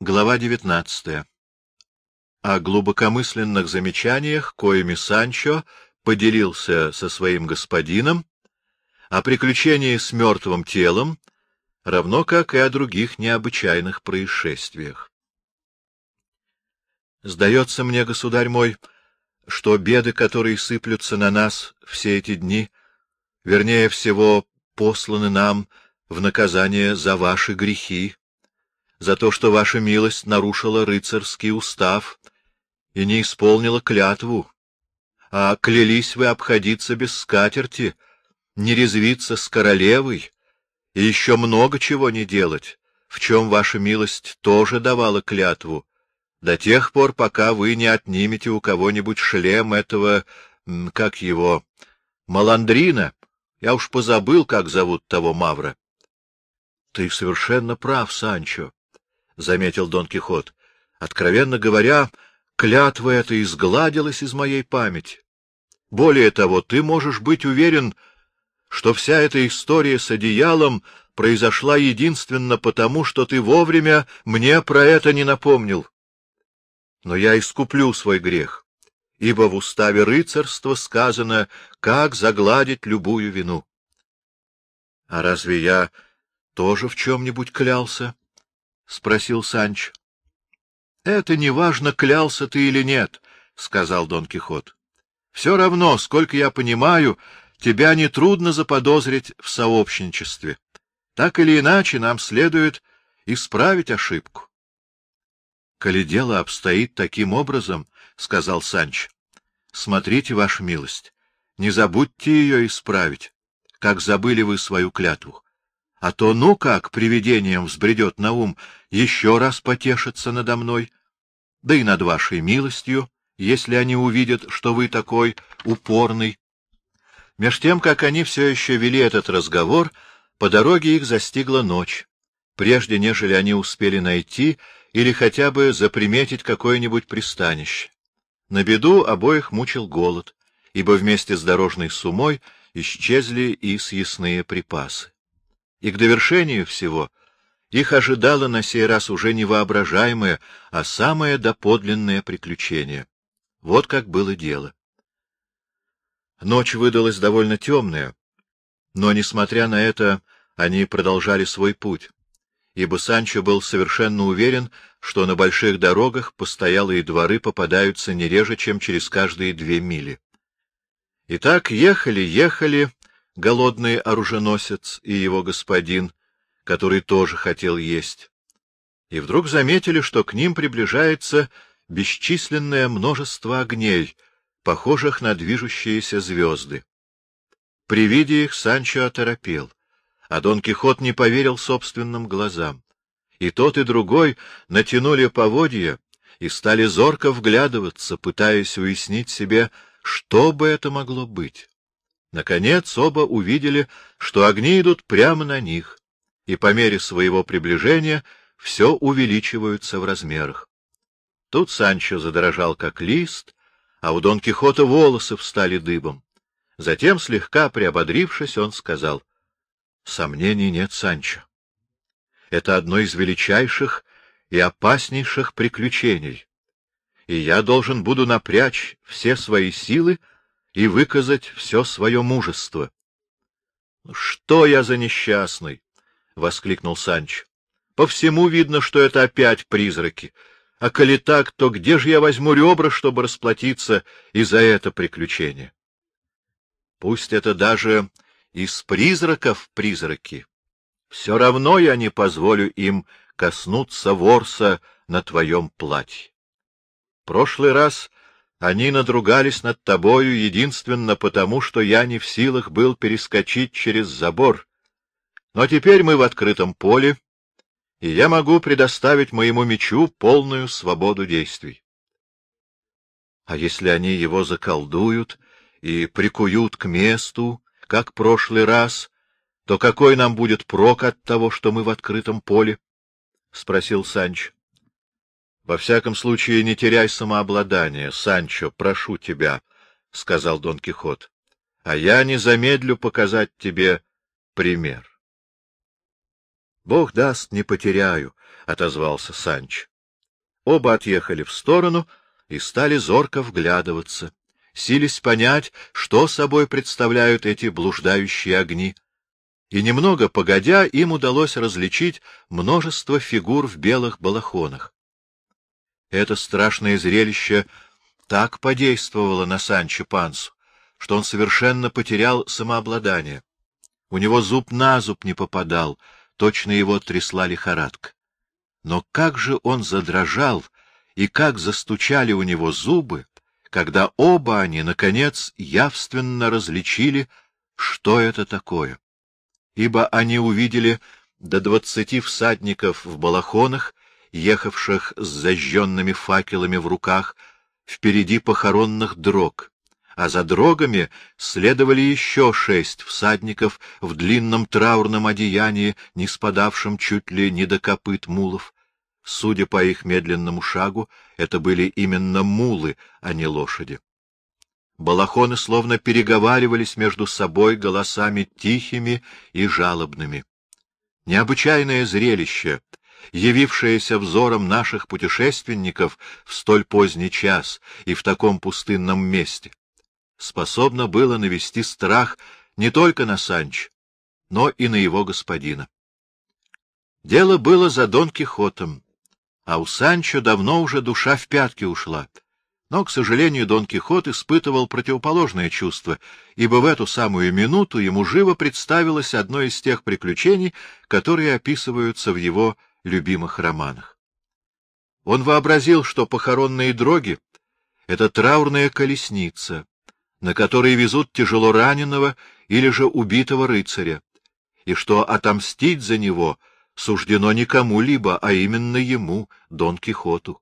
Глава девятнадцатая. О глубокомысленных замечаниях, коими Санчо поделился со своим господином, о приключении с мертвым телом, равно как и о других необычайных происшествиях. Сдается мне, государь мой, что беды, которые сыплются на нас все эти дни, вернее всего, посланы нам в наказание за ваши грехи, за то, что ваша милость нарушила рыцарский устав и не исполнила клятву, а клялись вы обходиться без скатерти, не резвиться с королевой и еще много чего не делать, в чем ваша милость тоже давала клятву, до тех пор, пока вы не отнимете у кого-нибудь шлем этого, как его, Маландрина. Я уж позабыл, как зовут того Мавра. — Ты совершенно прав, Санчо, — заметил Дон Кихот. — Откровенно говоря, клятва эта изгладилась из моей памяти. Более того, ты можешь быть уверен, что вся эта история с одеялом произошла единственно потому, что ты вовремя мне про это не напомнил. Но я искуплю свой грех, ибо в уставе рыцарства сказано, как загладить любую вину. — А разве я тоже в чем-нибудь клялся? — спросил Санч. — Это не важно, клялся ты или нет, — сказал Дон Кихот. — Все равно, сколько я понимаю, тебя нетрудно заподозрить в сообщничестве. Так или иначе, нам следует исправить ошибку. — Коли дело обстоит таким образом, — сказал Санч, — смотрите, ваша милость, не забудьте ее исправить, как забыли вы свою клятву. А то ну как привидением взбредет на ум еще раз потешиться надо мной, да и над вашей милостью, если они увидят, что вы такой упорный. Меж тем, как они все еще вели этот разговор, по дороге их застигла ночь, прежде нежели они успели найти или хотя бы заприметить какое-нибудь пристанище. На беду обоих мучил голод, ибо вместе с дорожной сумой исчезли и съестные припасы. И к довершению всего их ожидало на сей раз уже не воображаемое, а самое доподлинное приключение. Вот как было дело. Ночь выдалась довольно темная, но, несмотря на это, они продолжали свой путь ибо Санчо был совершенно уверен, что на больших дорогах постоялые дворы попадаются не реже, чем через каждые две мили. Итак, ехали, ехали, голодный оруженосец и его господин, который тоже хотел есть. И вдруг заметили, что к ним приближается бесчисленное множество огней, похожих на движущиеся звезды. При виде их Санчо оторопел а Дон Кихот не поверил собственным глазам. И тот, и другой натянули поводья и стали зорко вглядываться, пытаясь уяснить себе, что бы это могло быть. Наконец оба увидели, что огни идут прямо на них, и по мере своего приближения все увеличиваются в размерах. Тут Санчо задрожал, как лист, а у Дон Кихота волосы встали дыбом. Затем, слегка приободрившись, он сказал, Сомнений нет, Санчо. Это одно из величайших и опаснейших приключений, и я должен буду напрячь все свои силы и выказать все свое мужество. — Что я за несчастный? — воскликнул Санч. — По всему видно, что это опять призраки. А коли так, то где же я возьму ребра, чтобы расплатиться и за это приключение? Пусть это даже из призраков призраки. Все равно я не позволю им коснуться ворса на твоем платье. Прошлый раз они надругались над тобою единственно потому, что я не в силах был перескочить через забор. Но теперь мы в открытом поле, и я могу предоставить моему мечу полную свободу действий. А если они его заколдуют и прикуют к месту, как прошлый раз, то какой нам будет прок от того, что мы в открытом поле? — спросил Санч. — Во всяком случае, не теряй самообладание, Санчо, прошу тебя, — сказал Дон Кихот. — А я не замедлю показать тебе пример. Бог даст, не потеряю, — отозвался Санч. Оба отъехали в сторону и стали зорко вглядываться, сились понять, что собой представляют эти блуждающие огни. И немного погодя, им удалось различить множество фигур в белых балахонах. Это страшное зрелище так подействовало на Санчо Пансу, что он совершенно потерял самообладание. У него зуб на зуб не попадал, точно его трясла лихорадка. Но как же он задрожал, и как застучали у него зубы, когда оба они, наконец, явственно различили, что это такое. Ибо они увидели до двадцати всадников в балахонах, ехавших с зажженными факелами в руках, впереди похоронных дрог, а за дрогами следовали еще шесть всадников в длинном траурном одеянии, не спадавшем чуть ли не до копыт мулов. Судя по их медленному шагу, это были именно мулы, а не лошади. Балахоны словно переговаривались между собой голосами тихими и жалобными. Необычайное зрелище, явившееся взором наших путешественников в столь поздний час и в таком пустынном месте, способно было навести страх не только на Санч, но и на его господина. Дело было за Дон Кихотом, а у Санчо давно уже душа в пятки ушла. Но, к сожалению, Дон Кихот испытывал противоположное чувство, ибо в эту самую минуту ему живо представилось одно из тех приключений, которые описываются в его любимых романах. Он вообразил, что похоронные дроги — это траурная колесница, на которой везут тяжело раненого или же убитого рыцаря, и что отомстить за него суждено не кому-либо, а именно ему, Дон Кихоту.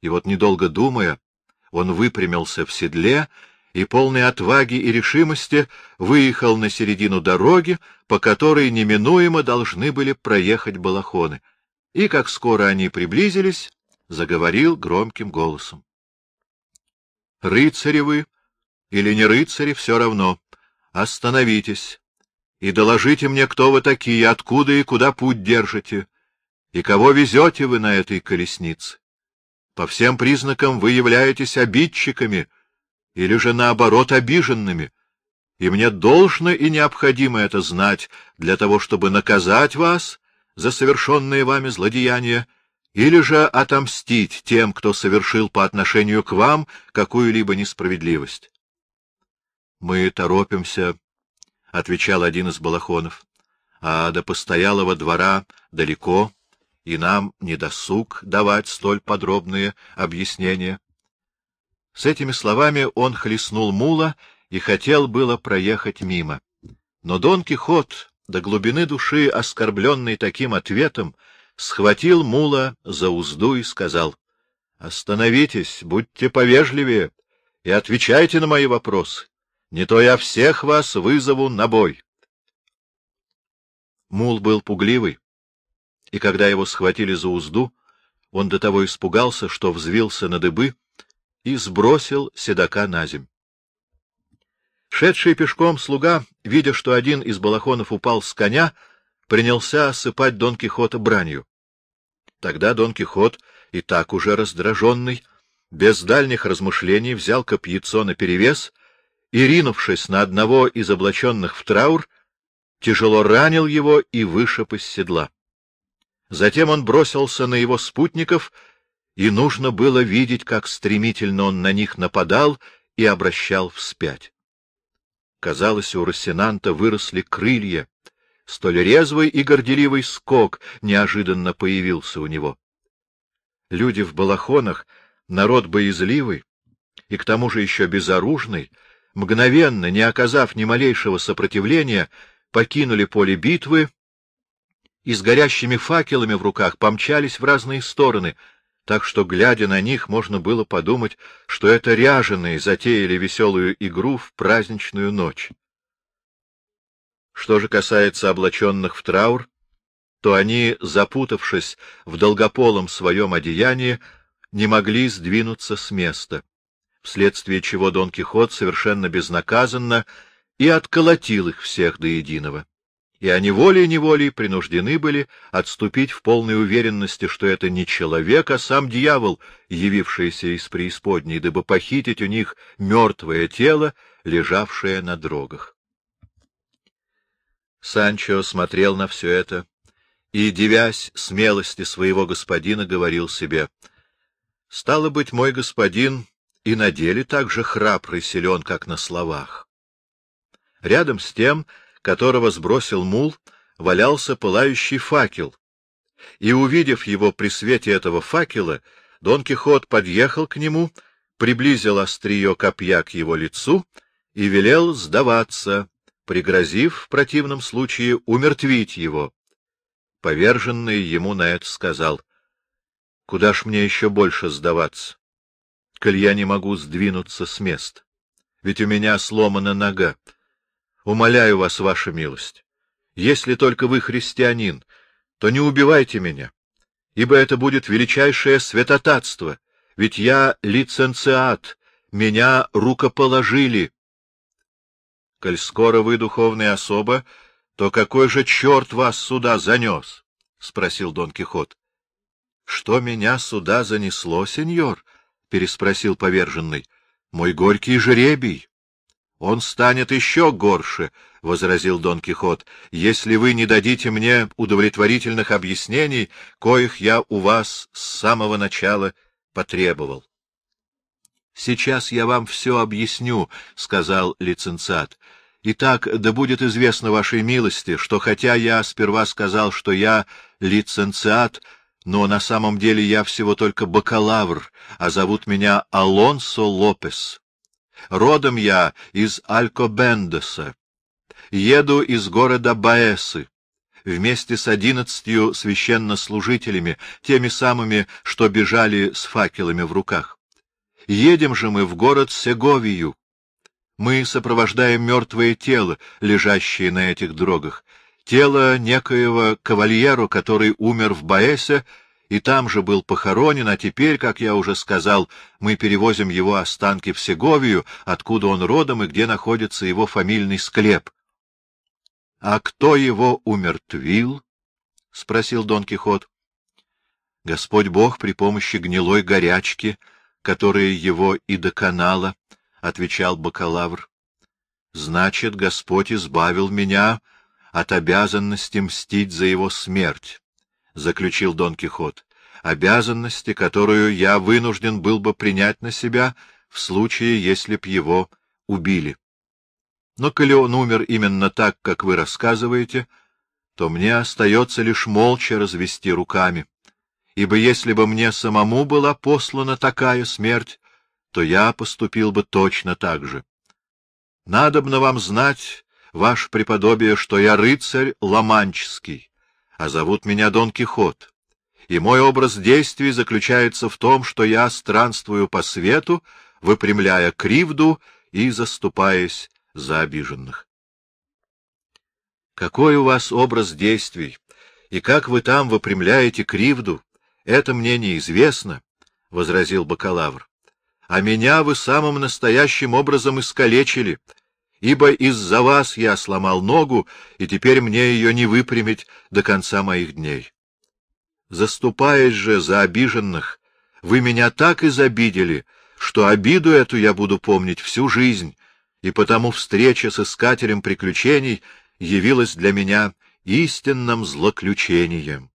И вот, недолго думая, он выпрямился в седле и, полный отваги и решимости, выехал на середину дороги, по которой неминуемо должны были проехать балахоны. И, как скоро они приблизились, заговорил громким голосом. — Рыцари вы или не рыцари, все равно. Остановитесь и доложите мне, кто вы такие, откуда и куда путь держите, и кого везете вы на этой колеснице. По всем признакам вы являетесь обидчиками или же, наоборот, обиженными, и мне должно и необходимо это знать для того, чтобы наказать вас за совершенные вами злодеяния, или же отомстить тем, кто совершил по отношению к вам какую-либо несправедливость. — Мы торопимся, — отвечал один из балахонов, — а до постоялого двора далеко, и нам не досуг давать столь подробные объяснения. С этими словами он хлестнул мула и хотел было проехать мимо. Но Дон Кихот, до глубины души оскорбленный таким ответом, схватил мула за узду и сказал, — Остановитесь, будьте повежливее и отвечайте на мои вопросы. Не то я всех вас вызову на бой. Мул был пугливый, и когда его схватили за узду, он до того испугался, что взвился на дыбы и сбросил седока на земь. Шедший пешком слуга, видя, что один из балахонов упал с коня, принялся осыпать Дон Кихота бранью. Тогда Дон Кихот, и так уже раздраженный, без дальних размышлений взял копьецо наперевес и, ринувшись на одного из облаченных в траур, тяжело ранил его и вышиб из седла. Затем он бросился на его спутников, и нужно было видеть, как стремительно он на них нападал и обращал вспять. Казалось, у Рассенанта выросли крылья, столь резвый и горделивый скок неожиданно появился у него. Люди в балахонах, народ боязливый и к тому же еще безоружный, мгновенно, не оказав ни малейшего сопротивления, покинули поле битвы и с горящими факелами в руках помчались в разные стороны, так что, глядя на них, можно было подумать, что это ряженые затеяли веселую игру в праздничную ночь. Что же касается облаченных в траур, то они, запутавшись в долгополом своем одеянии, не могли сдвинуться с места вследствие чего Дон Кихот совершенно безнаказанно и отколотил их всех до единого. И они волей-неволей принуждены были отступить в полной уверенности, что это не человек, а сам дьявол, явившийся из преисподней, дабы похитить у них мертвое тело, лежавшее на дрогах. Санчо смотрел на все это и, девясь смелости своего господина, говорил себе, «Стало быть, мой господин и на деле так же храбрый силен, как на словах». Рядом с тем которого сбросил мул, валялся пылающий факел, и, увидев его при свете этого факела, Дон Кихот подъехал к нему, приблизил острие копья к его лицу и велел сдаваться, пригрозив в противном случае умертвить его. Поверженный ему на это сказал, — Куда ж мне еще больше сдаваться, коль я не могу сдвинуться с места? Ведь у меня сломана нога. Умоляю вас, ваша милость, если только вы христианин, то не убивайте меня, ибо это будет величайшее святотатство, ведь я лиценциат, меня рукоположили. Коль скоро вы духовная особа, то какой же черт вас сюда занес? — спросил Дон Кихот. — Что меня сюда занесло, сеньор? — переспросил поверженный. — Мой горький жребий. Он станет еще горше, — возразил Дон Кихот, — если вы не дадите мне удовлетворительных объяснений, коих я у вас с самого начала потребовал. — Сейчас я вам все объясню, — сказал лицензат. — Итак, да будет известно вашей милости, что хотя я сперва сказал, что я лицензиат, но на самом деле я всего только бакалавр, а зовут меня Алонсо Лопес. Родом я из Алькобендеса. Еду из города Баэсы вместе с одиннадцатью священнослужителями, теми самыми, что бежали с факелами в руках. Едем же мы в город Сеговию. Мы сопровождаем мертвое тело, лежащее на этих дрогах, тело некоего кавальеру, который умер в Баэсе и там же был похоронен, а теперь, как я уже сказал, мы перевозим его останки в Сеговию, откуда он родом и где находится его фамильный склеп. — А кто его умертвил? — спросил Дон Кихот. — Господь Бог при помощи гнилой горячки, которая его и доконала, — отвечал бакалавр. — Значит, Господь избавил меня от обязанности мстить за его смерть. — заключил Дон Кихот, — обязанности, которую я вынужден был бы принять на себя в случае, если б его убили. Но коли он умер именно так, как вы рассказываете, то мне остается лишь молча развести руками, ибо если бы мне самому была послана такая смерть, то я поступил бы точно так же. Надобно вам знать, ваше преподобие, что я рыцарь ламанческий, а зовут меня Дон Кихот, и мой образ действий заключается в том, что я странствую по свету, выпрямляя кривду и заступаясь за обиженных. Какой у вас образ действий, и как вы там выпрямляете кривду, это мне неизвестно, — возразил бакалавр. — А меня вы самым настоящим образом искалечили, ибо из-за вас я сломал ногу, и теперь мне ее не выпрямить до конца моих дней. Заступаясь же за обиженных, вы меня так изобидели, что обиду эту я буду помнить всю жизнь, и потому встреча с искателем приключений явилась для меня истинным злоключением.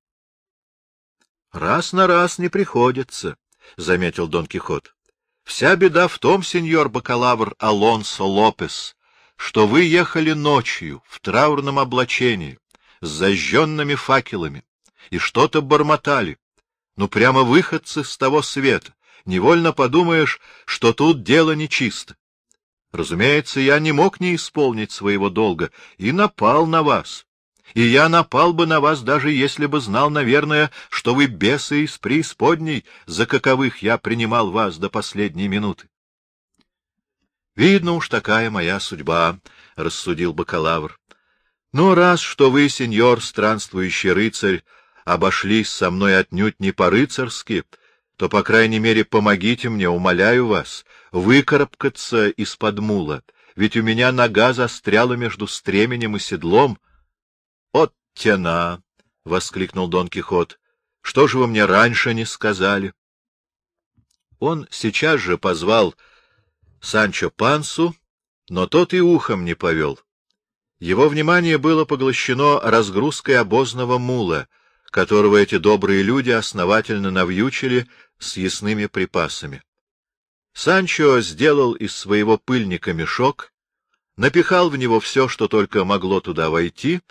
— Раз на раз не приходится, — заметил Дон Кихот. — Вся беда в том, сеньор бакалавр Алонсо Лопес, что вы ехали ночью в траурном облачении, с зажженными факелами, и что-то бормотали. Ну, прямо выходцы с того света. Невольно подумаешь, что тут дело нечисто. Разумеется, я не мог не исполнить своего долга и напал на вас. И я напал бы на вас, даже если бы знал, наверное, что вы бесы из преисподней, за каковых я принимал вас до последней минуты. Видно уж такая моя судьба, — рассудил бакалавр. Но раз, что вы, сеньор, странствующий рыцарь, обошлись со мной отнюдь не по-рыцарски, то, по крайней мере, помогите мне, умоляю вас, выкарабкаться из-под мула, ведь у меня нога застряла между стременем и седлом. От тена! — воскликнул Дон Кихот. — Что же вы мне раньше не сказали? Он сейчас же позвал Санчо Пансу, но тот и ухом не повел. Его внимание было поглощено разгрузкой обозного мула, которого эти добрые люди основательно навьючили с ясными припасами. Санчо сделал из своего пыльника мешок, напихал в него все, что только могло туда войти,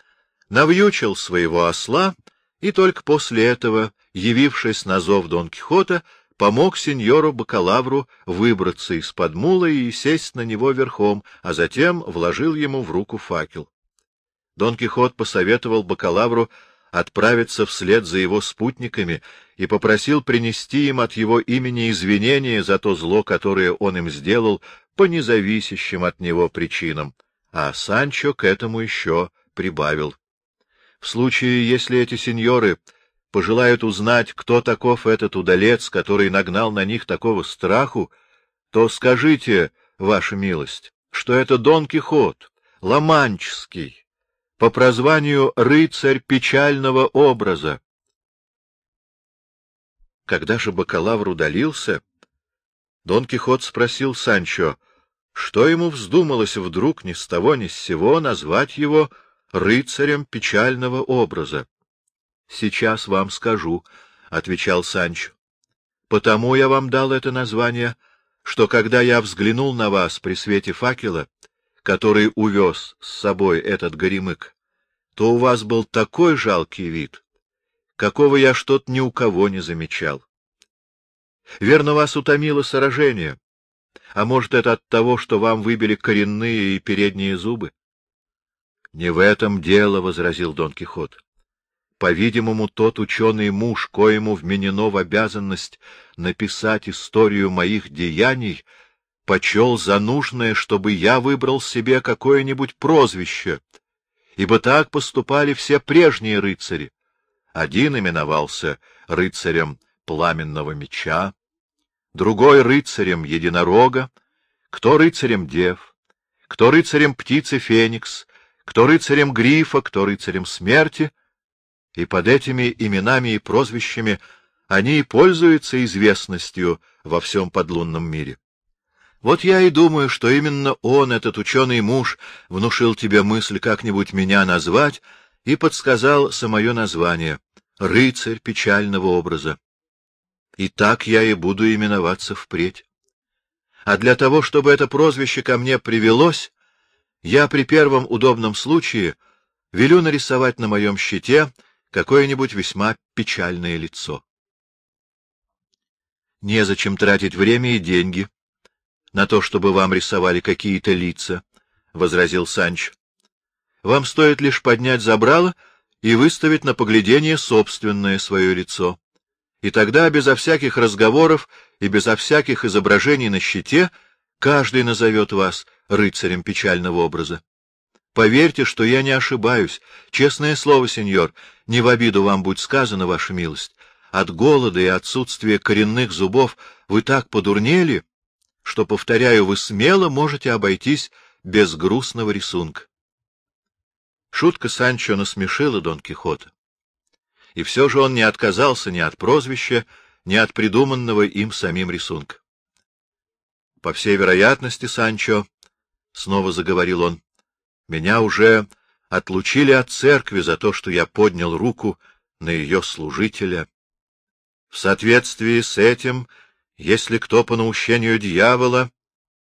навьючил своего осла и только после этого, явившись на зов Дон Кихота, помог сеньору бакалавру выбраться из-под мула и сесть на него верхом, а затем вложил ему в руку факел. Дон Кихот посоветовал бакалавру отправиться вслед за его спутниками и попросил принести им от его имени извинения за то зло, которое он им сделал по независящим от него причинам, а Санчо к этому еще прибавил. В случае, если эти сеньоры пожелают узнать, кто таков этот удалец, который нагнал на них такого страху, то скажите, ваша милость, что это Дон Кихот, Ломанческий, по прозванию рыцарь печального образа. Когда же бакалавр удалился, Дон Кихот спросил Санчо, что ему вздумалось вдруг ни с того ни с сего назвать его рыцарем печального образа. — Сейчас вам скажу, — отвечал Санчо. — Потому я вам дал это название, что когда я взглянул на вас при свете факела, который увез с собой этот горемык, то у вас был такой жалкий вид, какого я что-то ни у кого не замечал. Верно, вас утомило сражение, а может, это от того, что вам выбили коренные и передние зубы? — Не в этом дело, — возразил Дон Кихот. По-видимому, тот ученый муж, коему вменено в обязанность написать историю моих деяний, почел за нужное, чтобы я выбрал себе какое-нибудь прозвище, ибо так поступали все прежние рыцари. Один именовался рыцарем пламенного меча, другой — рыцарем единорога, кто рыцарем дев, кто рыцарем птицы феникс, кто рыцарем грифа, кто рыцарем смерти — и под этими именами и прозвищами они и пользуются известностью во всем подлунном мире. Вот я и думаю, что именно он, этот ученый муж, внушил тебе мысль как-нибудь меня назвать и подсказал самое название — «Рыцарь печального образа». И так я и буду именоваться впредь. А для того, чтобы это прозвище ко мне привелось, я при первом удобном случае велю нарисовать на моем щите какое-нибудь весьма печальное лицо. Незачем тратить время и деньги на то, чтобы вам рисовали какие-то лица, — возразил Санч. — Вам стоит лишь поднять забрало и выставить на поглядение собственное свое лицо. И тогда, безо всяких разговоров и безо всяких изображений на щите, каждый назовет вас рыцарем печального образа. Поверьте, что я не ошибаюсь. Честное слово, сеньор, не в обиду вам будет сказано, ваша милость. От голода и отсутствия коренных зубов вы так подурнели, что, повторяю, вы смело можете обойтись без грустного рисунка. Шутка Санчо насмешила Дон Кихота. И все же он не отказался ни от прозвища, ни от придуманного им самим рисунка. — По всей вероятности, Санчо, — снова заговорил он, меня уже отлучили от церкви за то, что я поднял руку на ее служителя. В соответствии с этим, если кто по наущению дьявола,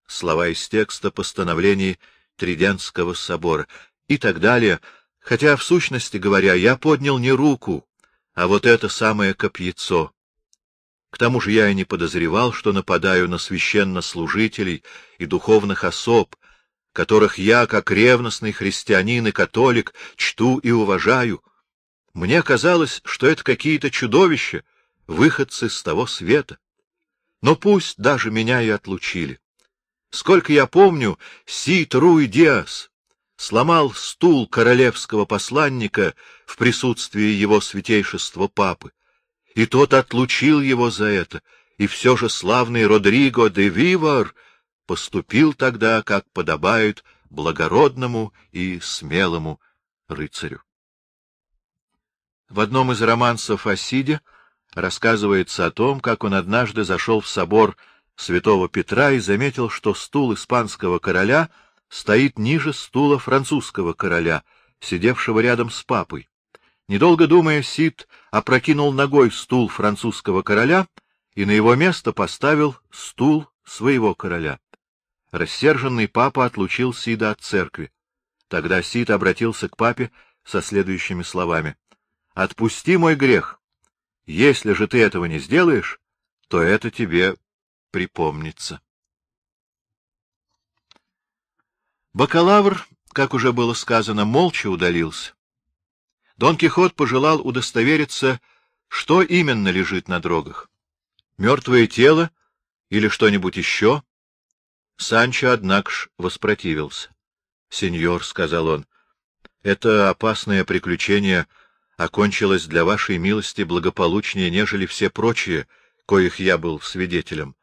слова из текста постановлений Тридентского собора и так далее, хотя, в сущности говоря, я поднял не руку, а вот это самое копьецо. К тому же я и не подозревал, что нападаю на священнослужителей и духовных особ, которых я, как ревностный христианин и католик, чту и уважаю. Мне казалось, что это какие-то чудовища, выходцы с того света. Но пусть даже меня и отлучили. Сколько я помню, Сид Руй Диас сломал стул королевского посланника в присутствии его святейшества папы, и тот отлучил его за это, и все же славный Родриго де Вивар — поступил тогда, как подобает благородному и смелому рыцарю. В одном из романсов о Сиде рассказывается о том, как он однажды зашел в собор святого Петра и заметил, что стул испанского короля стоит ниже стула французского короля, сидевшего рядом с папой. Недолго думая, Сид опрокинул ногой стул французского короля и на его место поставил стул своего короля. Рассерженный папа отлучил Сида от церкви. Тогда Сид обратился к папе со следующими словами. — Отпусти мой грех. Если же ты этого не сделаешь, то это тебе припомнится. Бакалавр, как уже было сказано, молча удалился. Дон Кихот пожелал удостовериться, что именно лежит на дрогах. Мертвое тело или что-нибудь еще? Санчо, однако ж, воспротивился. — Сеньор, — сказал он, — это опасное приключение окончилось для вашей милости благополучнее, нежели все прочие, коих я был свидетелем.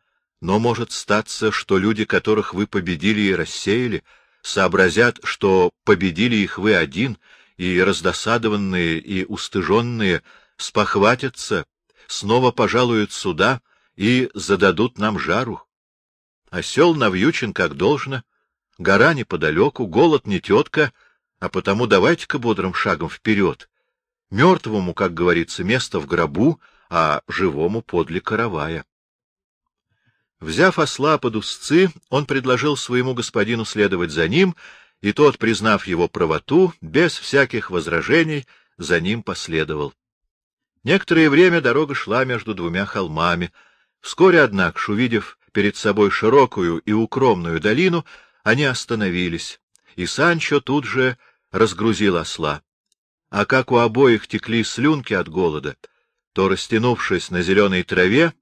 Но может статься, что люди, которых вы победили и рассеяли, сообразят, что победили их вы один, и раздосадованные и устыженные спохватятся, снова пожалуют сюда и зададут нам жару. Осел навьючен как должно, гора неподалеку, голод не тетка, а потому давайте-ка бодрым шагом вперед. Мертвому, как говорится, место в гробу, а живому подле каравая. Взяв осла под узцы, он предложил своему господину следовать за ним, и тот, признав его правоту, без всяких возражений, за ним последовал. Некоторое время дорога шла между двумя холмами. Вскоре, однако, увидев перед собой широкую и укромную долину, они остановились, и Санчо тут же разгрузил осла. А как у обоих текли слюнки от голода, то, растянувшись на зеленой траве,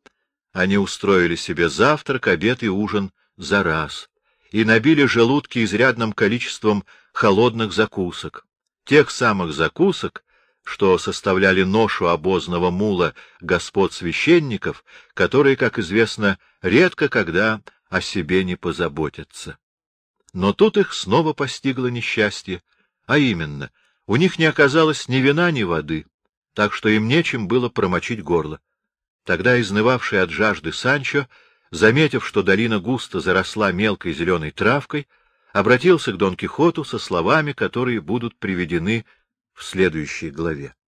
они устроили себе завтрак, обед и ужин за раз и набили желудки изрядным количеством холодных закусок, тех самых закусок, что составляли ношу обозного мула господ священников, которые, как известно, редко когда о себе не позаботятся. Но тут их снова постигло несчастье, а именно, у них не оказалось ни вина, ни воды, так что им нечем было промочить горло. Тогда изнывавший от жажды Санчо, заметив, что долина густо заросла мелкой зеленой травкой, обратился к Дон Кихоту со словами, которые будут приведены в следующей главе.